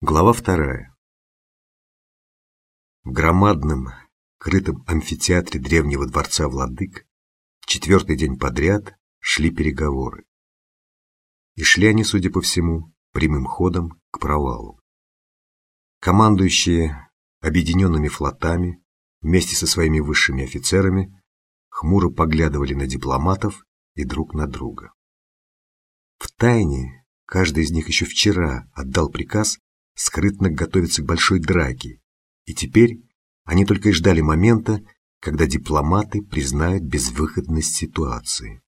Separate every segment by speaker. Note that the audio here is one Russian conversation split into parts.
Speaker 1: Глава вторая. В громадном, крытом амфитеатре древнего дворца владык четвертый день подряд шли переговоры. И шли они, судя по всему, прямым ходом к провалу. Командующие объединенными флотами вместе со своими высшими офицерами хмуро поглядывали на дипломатов и друг на друга. В тайне каждый из них еще вчера отдал приказ скрытно готовиться к большой драке, и теперь они только и ждали момента, когда дипломаты признают безвыходность ситуации.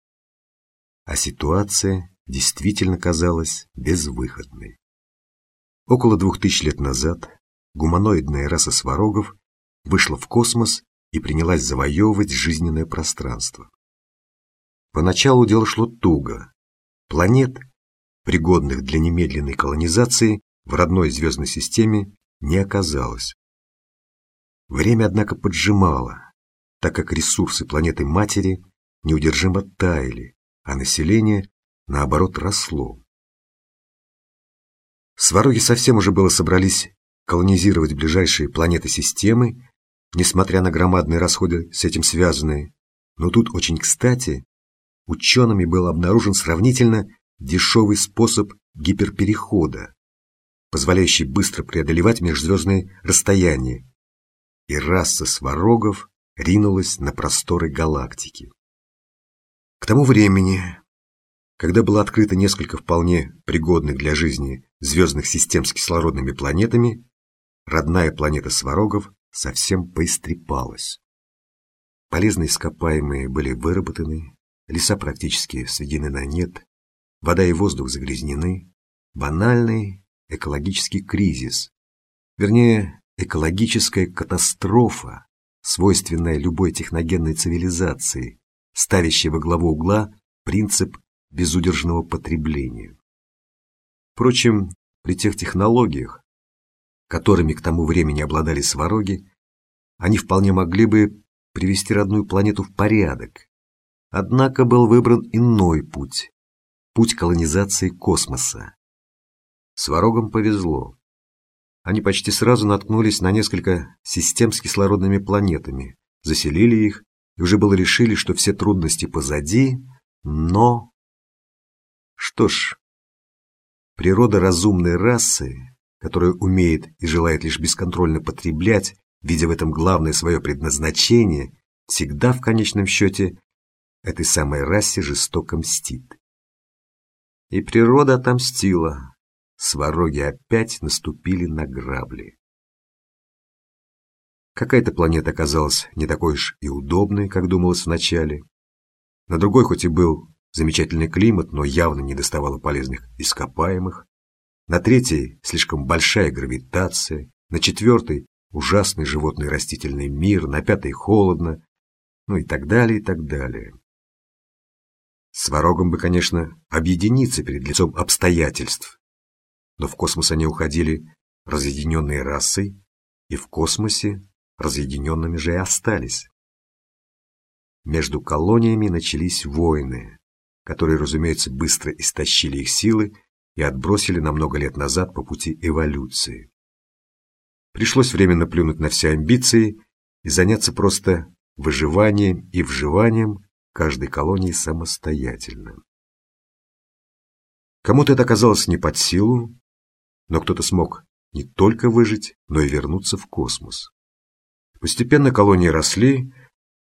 Speaker 1: А ситуация действительно казалась безвыходной. Около двух тысяч лет назад гуманоидная раса сварогов вышла в космос и принялась завоевывать жизненное пространство. Поначалу дело шло туго. Планет, пригодных для немедленной колонизации, в родной звездной системе не оказалось. Время, однако, поджимало, так как ресурсы планеты-матери неудержимо таяли, а население, наоборот, росло. Свароги совсем уже было собрались колонизировать ближайшие планеты системы, несмотря на громадные расходы с этим связанные, но тут очень кстати учеными был обнаружен сравнительно дешевый способ гиперперехода, позволяющий быстро преодолевать межзвездные расстояния, и раса сварогов ринулась на просторы галактики. К тому времени, когда было открыто несколько вполне пригодных для жизни звездных систем с кислородными планетами, родная планета сварогов совсем поистрепалась. Полезные ископаемые были выработаны, леса практически сведены на нет, вода и воздух загрязнены, банальный экологический кризис, вернее, экологическая катастрофа, свойственная любой техногенной цивилизации, ставящей во главу угла принцип безудержного потребления. Впрочем, при тех технологиях, которыми к тому времени обладали свароги, они вполне могли бы привести родную планету в порядок. Однако был выбран иной путь – путь колонизации космоса. Сварогам повезло. Они почти сразу наткнулись на несколько систем с кислородными планетами, заселили их и уже было решили, что все трудности позади, но... Что ж, природа разумной расы, которая умеет и желает лишь бесконтрольно потреблять, видя в этом главное свое предназначение, всегда в конечном счете этой самой расе жестоко мстит. И природа отомстила, свароги опять наступили на грабли. Какая-то планета оказалась не такой уж и удобной, как думалось вначале. На другой хоть и был замечательный климат, но явно не доставало полезных ископаемых. На третьей слишком большая гравитация, на четвертой ужасный животный растительный мир, на пятой холодно, ну и так далее, и так далее. Сварогам бы, конечно, объединиться перед лицом обстоятельств, но в космос они уходили разъединенной расой, и в космосе разъединенными же и остались. Между колониями начались войны, которые, разумеется, быстро истощили их силы и отбросили на много лет назад по пути эволюции. Пришлось временно плюнуть на все амбиции и заняться просто выживанием и вживанием каждой колонии самостоятельно. Кому-то это оказалось не под силу, но кто-то смог не только выжить, но и вернуться в космос. Постепенно колонии росли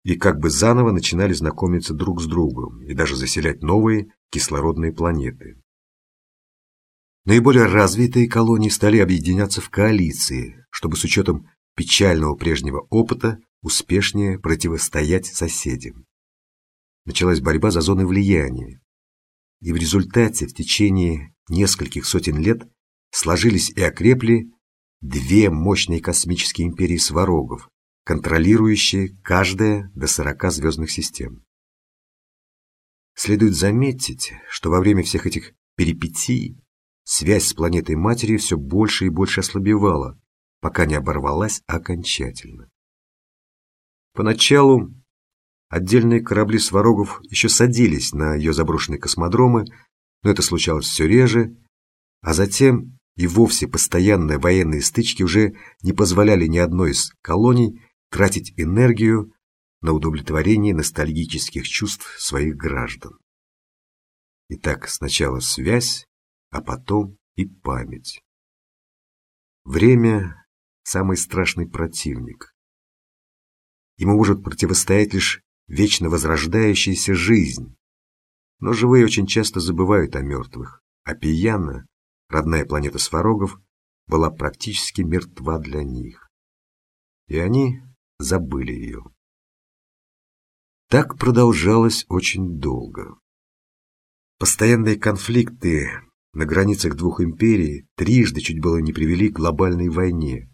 Speaker 1: и как бы заново начинали знакомиться друг с другом и даже заселять новые кислородные планеты. Наиболее развитые колонии стали объединяться в коалиции, чтобы с учетом печального прежнего опыта успешнее противостоять соседям. Началась борьба за зоны влияния, и в результате в течение нескольких сотен лет сложились и окрепли две мощные космические империи сварогов, контролирующие каждая до 40 звездных систем. Следует заметить, что во время всех этих перипетий связь с планетой-матерью все больше и больше ослабевала, пока не оборвалась окончательно. Поначалу отдельные корабли сварогов еще садились на ее заброшенные космодромы, но это случалось все реже, а затем и вовсе постоянные военные стычки уже не позволяли ни одной из колоний тратить энергию на удовлетворение ностальгических чувств своих граждан. Итак, сначала связь, а потом и память. Время – самый страшный противник. Ему может противостоять лишь вечно возрождающаяся жизнь. Но живые очень часто забывают о мертвых, а Пияна, родная планета Сварогов, была практически мертва для них. И они забыли ее. Так продолжалось очень долго. Постоянные конфликты на границах двух империй трижды чуть было не привели к глобальной войне,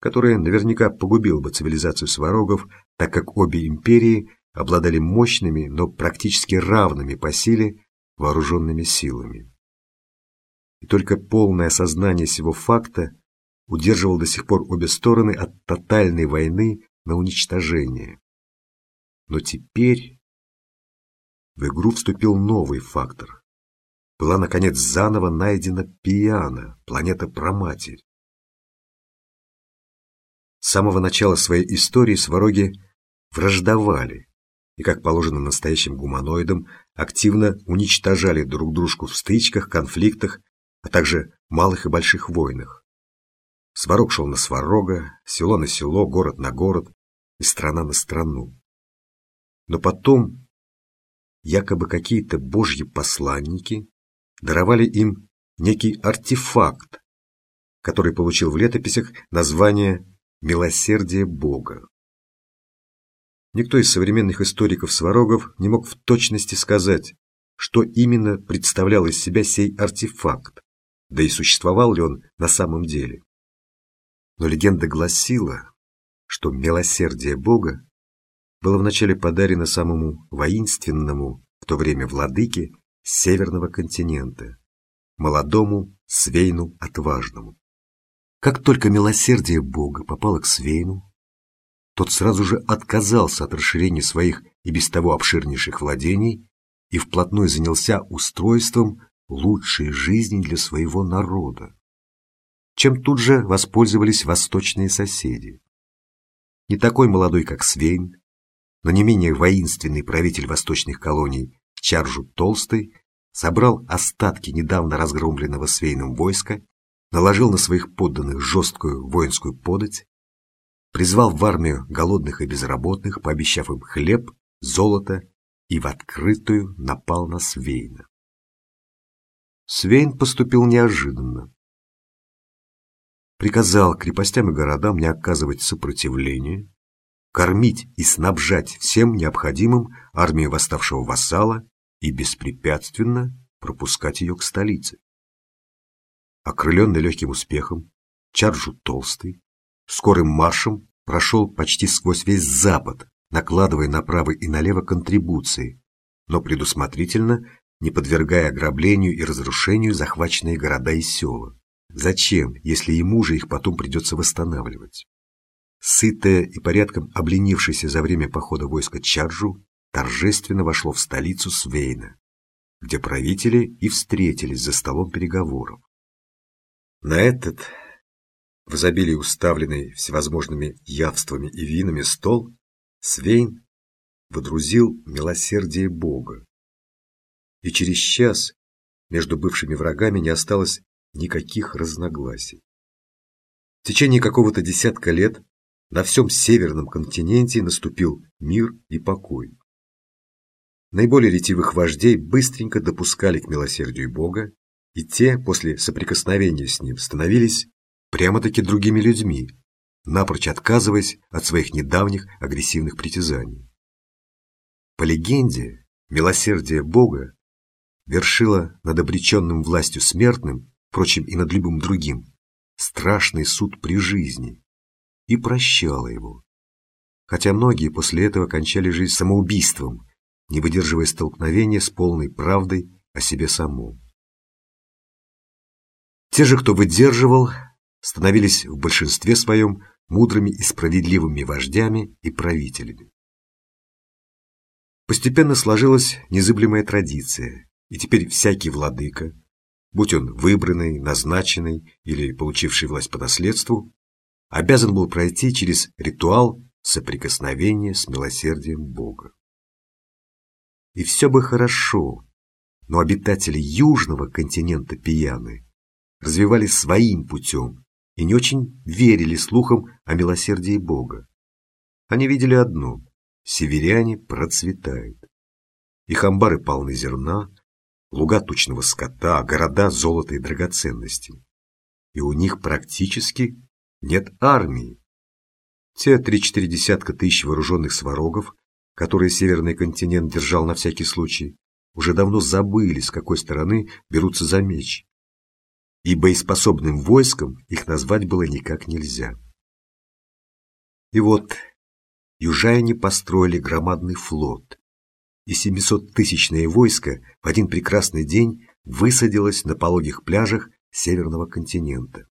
Speaker 1: которая наверняка погубила бы цивилизацию сварогов, так как обе империи обладали мощными, но практически равными по силе вооруженными силами. И только полное осознание сего факта удерживал до сих пор обе стороны от тотальной войны на уничтожение. Но теперь в игру вступил новый фактор. Была, наконец, заново найдена Пиана, планета-проматерь. С самого начала своей истории свароги враждовали и, как положено настоящим гуманоидам, активно уничтожали друг дружку в стычках, конфликтах, а также малых и больших войнах. Сварог шел на сварога, село на село, город на город и страна на страну. Но потом якобы какие-то божьи посланники даровали им некий артефакт, который получил в летописях название Милосердие Бога. Никто из современных историков-сварогов не мог в точности сказать, что именно представлял из себя сей артефакт, да и существовал ли он на самом деле. Но легенда гласила, что милосердие Бога было вначале подарено самому воинственному в то время владыке северного континента, молодому Свейну Отважному. Как только милосердие Бога попало к Свейну, тот сразу же отказался от расширения своих и без того обширнейших владений и вплотную занялся устройством лучшей жизни для своего народа, чем тут же воспользовались восточные соседи. Не такой молодой, как Свейн, но не менее воинственный правитель восточных колоний Чаржу Толстый собрал остатки недавно разгромленного Свейном войска наложил на своих подданных жесткую воинскую подать, призвал в армию голодных и безработных, пообещав им хлеб, золото и в открытую напал на Свейна. Свейн поступил неожиданно. Приказал крепостям и городам не оказывать сопротивления, кормить и снабжать всем необходимым армию восставшего вассала и беспрепятственно пропускать ее к столице. Окрыленный легким успехом, Чарджу Толстый скорым маршем прошел почти сквозь весь Запад, накладывая направо и налево контрибуции, но предусмотрительно не подвергая ограблению и разрушению захваченные города и села. Зачем, если ему же их потом придется восстанавливать? Сытое и порядком обленившееся за время похода войска Чарджу торжественно вошло в столицу Свейна, где правители и встретились за столом переговоров. На этот, в изобилии уставленный всевозможными явствами и винами стол, Свейн водрузил милосердие Бога. И через час между бывшими врагами не осталось никаких разногласий. В течение какого-то десятка лет на всем северном континенте наступил мир и покой. Наиболее ретивых вождей быстренько допускали к милосердию Бога, и те, после соприкосновения с ним, становились прямо-таки другими людьми, напрочь отказываясь от своих недавних агрессивных притязаний. По легенде, милосердие Бога вершило над обреченным властью смертным, впрочем, и над любым другим, страшный суд при жизни и прощало его. Хотя многие после этого кончали жизнь самоубийством, не выдерживая столкновения с полной правдой о себе самом. Те же, кто выдерживал, становились в большинстве своем мудрыми и справедливыми вождями и правителями. Постепенно сложилась незыблемая традиция, и теперь всякий владыка, будь он выбранный, назначенный или получивший власть по наследству, обязан был пройти через ритуал соприкосновения с милосердием Бога. И все бы хорошо, но обитатели южного континента Пияны развивались своим путем и не очень верили слухам о милосердии Бога. Они видели одно – северяне процветают. Их амбары полны зерна, луга тучного скота, города золота и драгоценностей. И у них практически нет армии. Те три-четыре десятка тысяч вооруженных сварогов, которые Северный континент держал на всякий случай, уже давно забыли, с какой стороны берутся за меч. И боеспособным войском их назвать было никак нельзя. И вот южане построили громадный флот, и 700-тысячное войско в один прекрасный день высадилось на пологих пляжах Северного континента.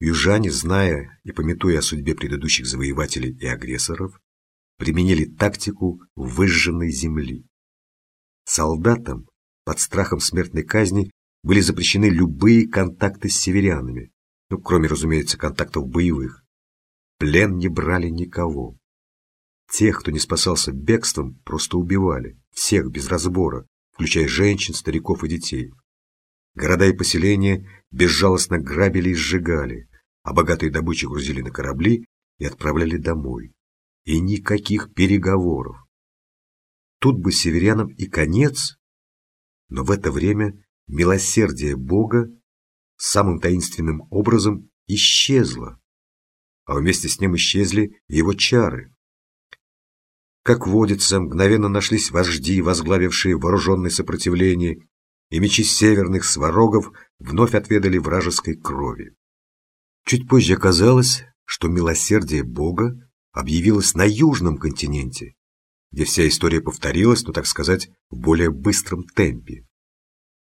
Speaker 1: Южане, зная и пометуя о судьбе предыдущих завоевателей и агрессоров, применили тактику выжженной земли. Солдатам под страхом смертной казни были запрещены любые контакты с северянами, ну, кроме, разумеется, контактов боевых. Плен не брали никого. Тех, кто не спасался бегством, просто убивали, всех без разбора, включая женщин, стариков и детей. Города и поселения безжалостно грабили и сжигали, а богатые добычи грузили на корабли и отправляли домой. И никаких переговоров. Тут бы северянам и конец, но в это время милосердие Бога самым таинственным образом исчезло, а вместе с ним исчезли его чары. Как водится, мгновенно нашлись вожди, возглавившие вооруженное сопротивление, и мечи северных сварогов вновь отведали вражеской крови. Чуть позже оказалось, что милосердие Бога объявилось на южном континенте, где вся история повторилась, ну так сказать, в более быстром темпе.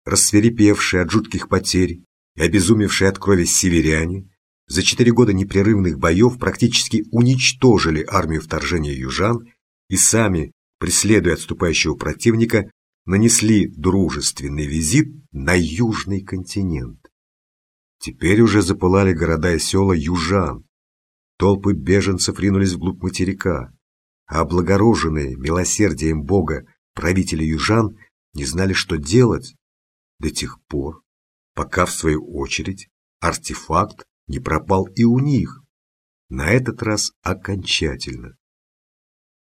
Speaker 1: Рассверепевшие от жутких потерь и обезумевшие от крови северяне за четыре года непрерывных боев практически уничтожили армию вторжения южан и сами, преследуя отступающего противника, нанесли дружественный визит на южный континент. Теперь уже запылали города и села южан. Толпы беженцев ринулись вглубь материка, а облагороженные милосердием Бога правители южан не знали, что делать до тех пор, пока, в свою очередь, артефакт не пропал и у них, на этот раз окончательно.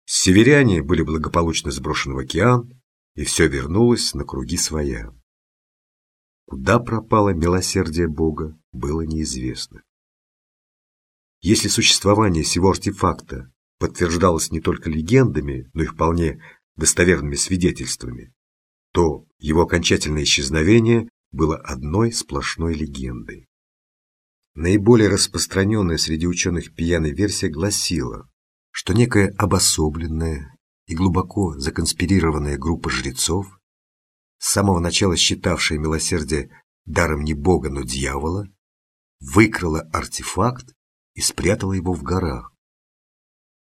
Speaker 1: Северяне были благополучно сброшены в океан, и все вернулось на круги своя. Куда пропало милосердие Бога, было неизвестно. Если существование сего артефакта подтверждалось не только легендами, но и вполне достоверными свидетельствами, то его окончательное исчезновение было одной сплошной легендой. Наиболее распространенная среди ученых пьяная версия гласила, что некая обособленная и глубоко законспирированная группа жрецов, с самого начала считавшая милосердие даром не бога, но дьявола, выкрала артефакт и спрятала его в горах.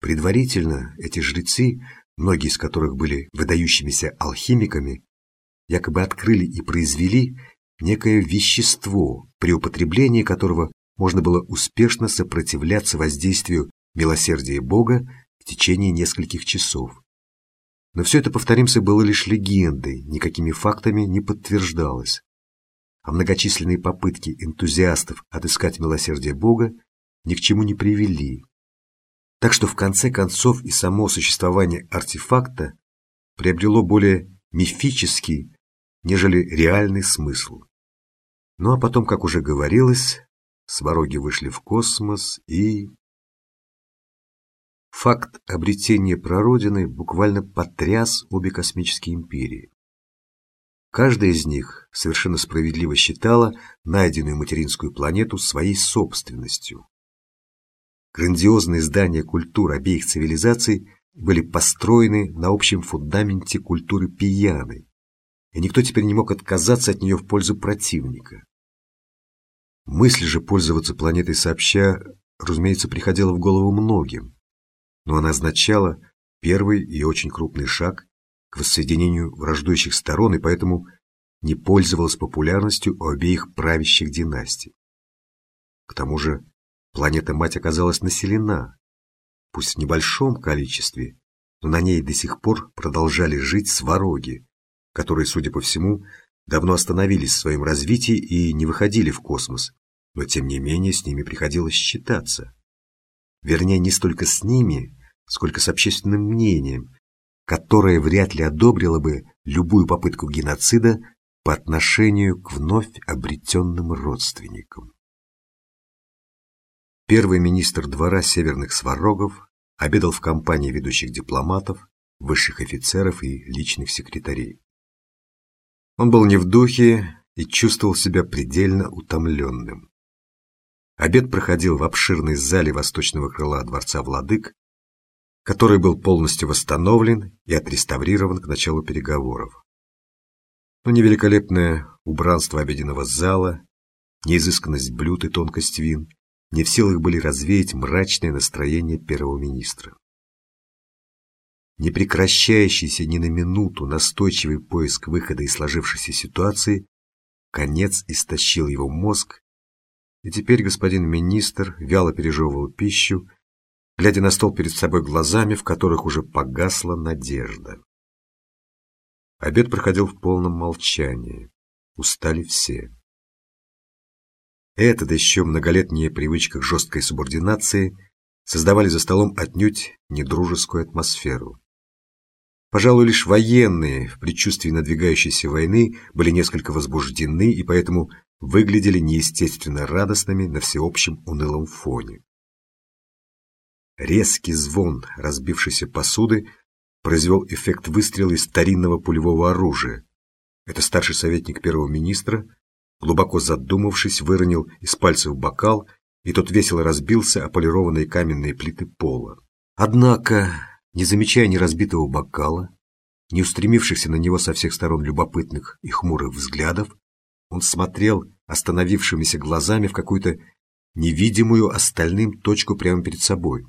Speaker 1: Предварительно эти жрецы, многие из которых были выдающимися алхимиками, якобы открыли и произвели некое вещество, при употреблении которого можно было успешно сопротивляться воздействию милосердие Бога в течение нескольких часов. Но все это, повторимся, было лишь легендой, никакими фактами не подтверждалось. А многочисленные попытки энтузиастов отыскать милосердие Бога ни к чему не привели. Так что в конце концов и само существование артефакта приобрело более мифический, нежели реальный смысл. Ну а потом, как уже говорилось, свароги вышли в космос и... Факт обретения прародины буквально потряс обе космические империи. Каждая из них совершенно справедливо считала найденную материнскую планету своей собственностью. Грандиозные здания культур обеих цивилизаций были построены на общем фундаменте культуры пияной, и никто теперь не мог отказаться от нее в пользу противника. Мысль же пользоваться планетой сообща, разумеется, приходила в голову многим но она означала первый и очень крупный шаг к воссоединению враждующих сторон, и поэтому не пользовалась популярностью у обеих правящих династий. К тому же планета-мать оказалась населена, пусть в небольшом количестве, но на ней до сих пор продолжали жить свароги, которые, судя по всему, давно остановились в своем развитии и не выходили в космос, но тем не менее с ними приходилось считаться. Вернее, не столько с ними, сколько с общественным мнением, которое вряд ли одобрило бы любую попытку геноцида по отношению к вновь обретенным родственникам. Первый министр двора северных сварогов обедал в компании ведущих дипломатов, высших офицеров и личных секретарей. Он был не в духе и чувствовал себя предельно утомленным. Обед проходил в обширной зале восточного крыла Дворца Владык, который был полностью восстановлен и отреставрирован к началу переговоров. Но ни великолепное убранство обеденного зала, ни изысканность блюд и тонкость вин не в силах были развеять мрачное настроение первого министра. Непрекращающийся ни на минуту настойчивый поиск выхода из сложившейся ситуации конец истощил его мозг и теперь господин министр вяло пережевывал пищу, глядя на стол перед собой глазами, в которых уже погасла надежда. Обед проходил в полном молчании. Устали все. Да еще многолетняя привычка к жесткой субординации создавали за столом отнюдь недружескую атмосферу. Пожалуй, лишь военные в предчувствии надвигающейся войны были несколько возбуждены и поэтому выглядели неестественно радостными на всеобщем унылом фоне. Резкий звон разбившейся посуды произвел эффект выстрела из старинного пулевого оружия. Это старший советник первого министра, глубоко задумавшись, выронил из пальцев бокал, и тот весело разбился о полированные каменные плиты пола. Однако, не замечая ни разбитого бокала, ни устремившихся на него со всех сторон любопытных и хмурых взглядов, он смотрел остановившимися глазами в какую-то невидимую остальным точку прямо перед собой.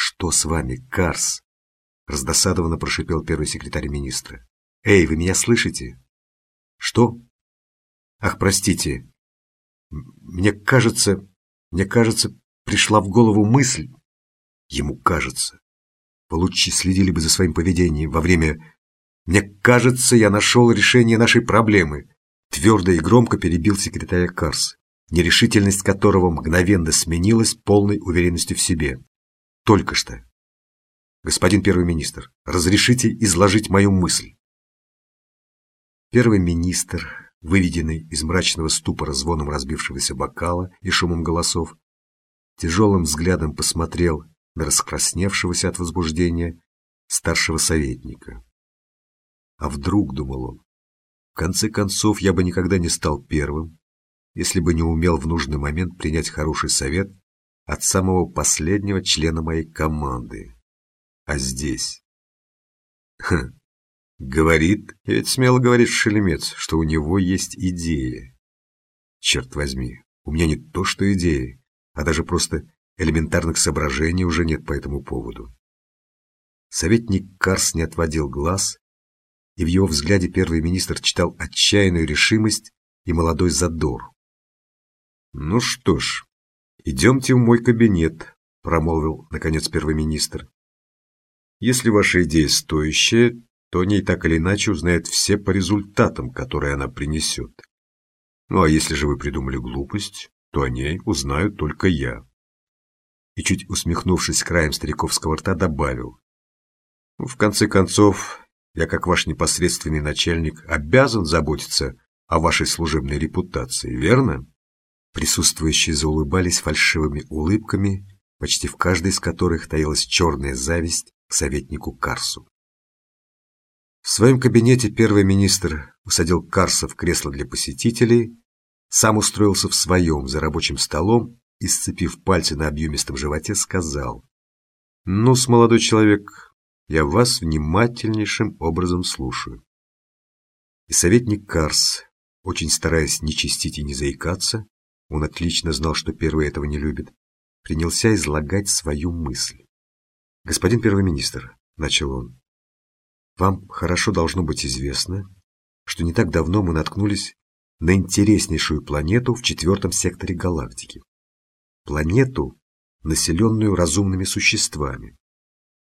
Speaker 1: «Что с вами, Карс?» — раздосадованно прошипел первый секретарь министра. «Эй, вы меня слышите?» «Что?» «Ах, простите. Мне кажется, мне кажется, пришла в голову мысль. Ему кажется. Вы лучше следили бы за своим поведением во время... Мне кажется, я нашел решение нашей проблемы. Твердо и громко перебил секретаря Карс, нерешительность которого мгновенно сменилась полной уверенностью в себе. Только что. Господин первый министр, разрешите изложить мою мысль. Первый министр, выведенный из мрачного ступора звоном разбившегося бокала и шумом голосов, тяжелым взглядом посмотрел на раскрасневшегося от возбуждения старшего советника. А вдруг, думал он, конце концов, я бы никогда не стал первым, если бы не умел в нужный момент принять хороший совет от самого последнего члена моей команды. А здесь... Хм, говорит, и ведь смело говорит Шелемец, что у него есть идея. Черт возьми, у меня не то что идеи, а даже просто элементарных соображений уже нет по этому поводу. Советник Карс не отводил глаз и в его взгляде первый министр читал отчаянную решимость и молодой задор. «Ну что ж, идемте в мой кабинет», — промолвил, наконец, первый министр. «Если ваша идея стоящая, то о ней так или иначе узнают все по результатам, которые она принесет. Ну а если же вы придумали глупость, то о ней узнаю только я». И чуть усмехнувшись краем стариковского рта, добавил. «В конце концов, я, как ваш непосредственный начальник, обязан заботиться о вашей служебной репутации, верно?» Присутствующие заулыбались фальшивыми улыбками, почти в каждой из которых таилась черная зависть к советнику Карсу. В своем кабинете первый министр усадил Карса в кресло для посетителей, сам устроился в своем за рабочим столом и, сцепив пальцы на объемистом животе, сказал, «Ну-с, молодой человек, я вас внимательнейшим образом слушаю. И советник Карс, очень стараясь не чистить и не заикаться, он отлично знал, что первый этого не любит, принялся излагать свою мысль. «Господин первый министр», — начал он, — «вам хорошо должно быть известно, что не так давно мы наткнулись на интереснейшую планету в четвертом секторе галактики. Планету, населенную разумными существами.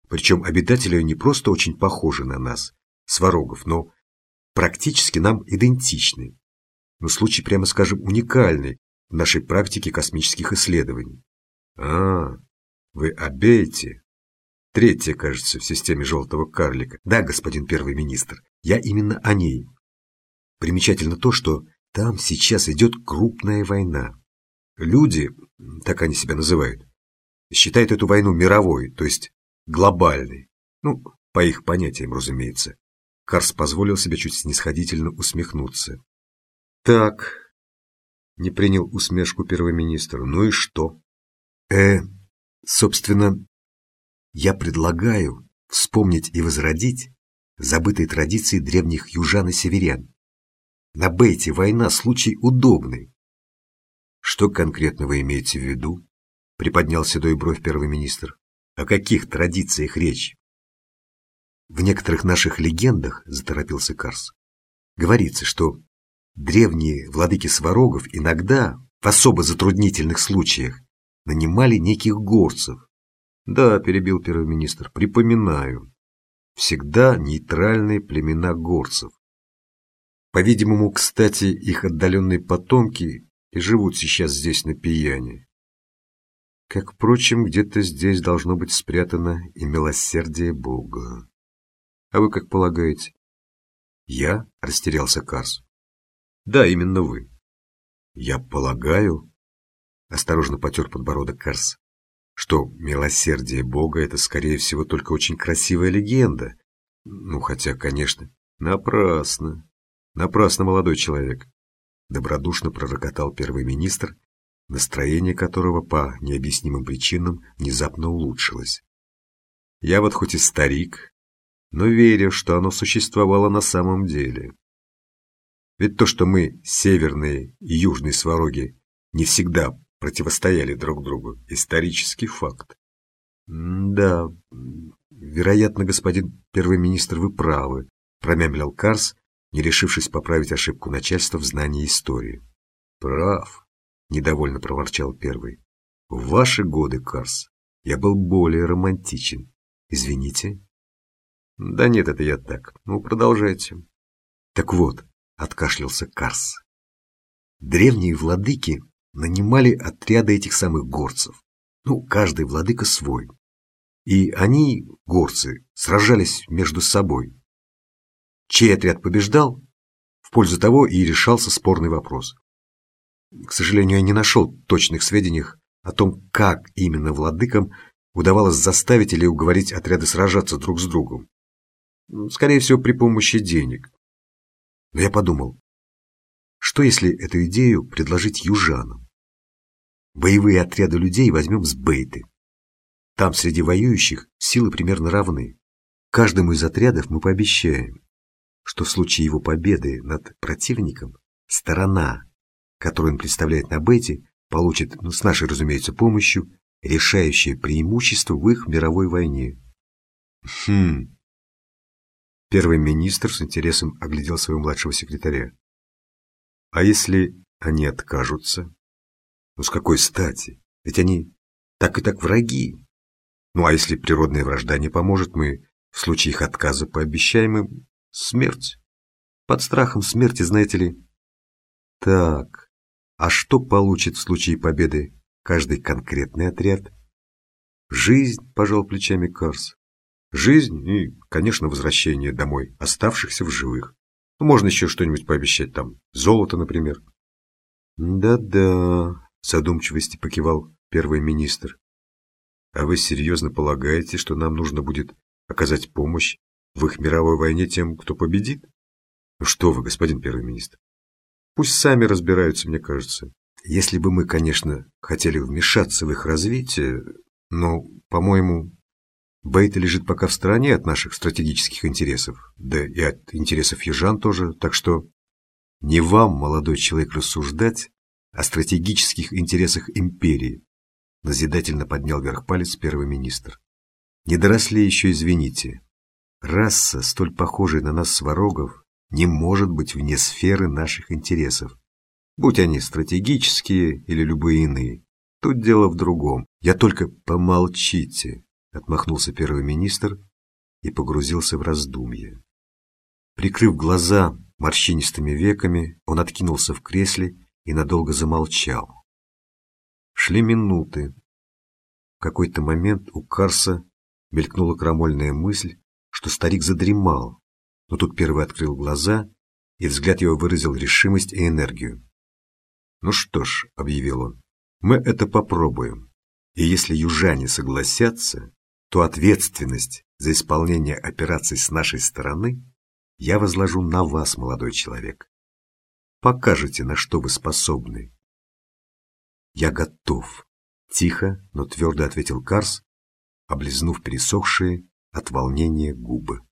Speaker 1: Причем обитатели не просто очень похожи на нас, сварогов, но практически нам идентичны. Но случай, прямо скажем, уникальный в нашей практике космических исследований. А, вы обеете? Третья, кажется, в системе желтого карлика. Да, господин первый министр, я именно о ней. Примечательно то, что там сейчас идет крупная война. Люди, так они себя называют, считают эту войну мировой, то есть глобальной. Ну, по их понятиям, разумеется. Карс позволил себе чуть снисходительно усмехнуться. Так, не принял усмешку первый министр. Ну и что? Э, собственно, я предлагаю вспомнить и возродить забытые традиции древних южан и северян. На Бейте война случай удобный. Что конкретно вы имеете в виду? Приподнял седой бровь первый министр. О каких традициях речь? В некоторых наших легендах, заторопился Карс, говорится, что древние владыки сварогов иногда, в особо затруднительных случаях, нанимали неких горцев. Да, перебил первый министр, припоминаю. Всегда нейтральные племена горцев. По-видимому, кстати, их отдаленные потомки и живут сейчас здесь на Пияне. Как, впрочем, где-то здесь должно быть спрятано и милосердие Бога. А вы как полагаете? Я? Растерялся Карс. Да, именно вы. Я полагаю, осторожно потер подбородок Карс, что милосердие Бога — это, скорее всего, только очень красивая легенда. Ну, хотя, конечно, напрасно. Напрасно, молодой человек. Добродушно пророкотал первый министр, настроение которого по необъяснимым причинам внезапно улучшилось. Я вот хоть и старик, но верю, что оно существовало на самом деле. Ведь то, что мы, северные и южные свароги, не всегда противостояли друг другу, исторический факт. да, вероятно, господин первый министр, вы правы, промямлил Карс, не решившись поправить ошибку начальства в знании истории. Прав, Недовольно проворчал первый. В ваши годы, Карс, я был более романтичен. Извините. Да нет, это я так. Ну, продолжайте. Так вот, откашлялся Карс. Древние владыки нанимали отряды этих самых горцев. Ну, каждый владыка свой. И они, горцы, сражались между собой. Чей отряд побеждал, в пользу того и решался спорный вопрос. К сожалению, я не нашел точных сведений о том, как именно владыкам удавалось заставить или уговорить отряды сражаться друг с другом. Скорее всего, при помощи денег. Но я подумал, что если эту идею предложить южанам? Боевые отряды людей возьмем с Бейты. Там среди воюющих силы примерно равны. Каждому из отрядов мы пообещаем, что в случае его победы над противником сторона который он представляет на Бете, получит, ну, с нашей, разумеется, помощью, решающее преимущество в их мировой войне. Хм. Первый министр с интересом оглядел своего младшего секретаря. А если они откажутся? Ну, с какой стати? Ведь они так и так враги. Ну, а если природная вражда не поможет, мы в случае их отказа пообещаем им смерть. Под страхом смерти, знаете ли. Так, а что получит в случае победы каждый конкретный отряд? Жизнь, пожал плечами Карс. Жизнь и, конечно, возвращение домой оставшихся в живых. Ну, можно еще что-нибудь пообещать там. Золото, например. Да-да, задумчивости покивал первый министр. А вы серьезно полагаете, что нам нужно будет оказать помощь в их мировой войне тем, кто победит? Ну что вы, господин первый министр. Пусть сами разбираются, мне кажется. Если бы мы, конечно, хотели вмешаться в их развитие, но, по-моему, Бейта лежит пока в стороне от наших стратегических интересов, да и от интересов ежан тоже, так что не вам, молодой человек, рассуждать о стратегических интересах империи, назидательно поднял вверх палец первый министр. Не доросли еще, извините. Раса, столь похожая на нас сварогов, не может быть вне сферы наших интересов, будь они стратегические или любые иные. Тут дело в другом. Я только помолчите, отмахнулся первый министр и погрузился в раздумье. Прикрыв глаза морщинистыми веками, он откинулся в кресле и надолго замолчал. Шли минуты. В какой-то момент у Карса мелькнула крамольная мысль, что старик задремал, но тут первый открыл глаза, и взгляд его выразил решимость и энергию. «Ну что ж», — объявил он, — «мы это попробуем, и если южане согласятся, то ответственность за исполнение операций с нашей стороны я возложу на вас, молодой человек. Покажете, на что вы способны». «Я готов», — тихо, но твердо ответил Карс, облизнув пересохшие от волнения губы.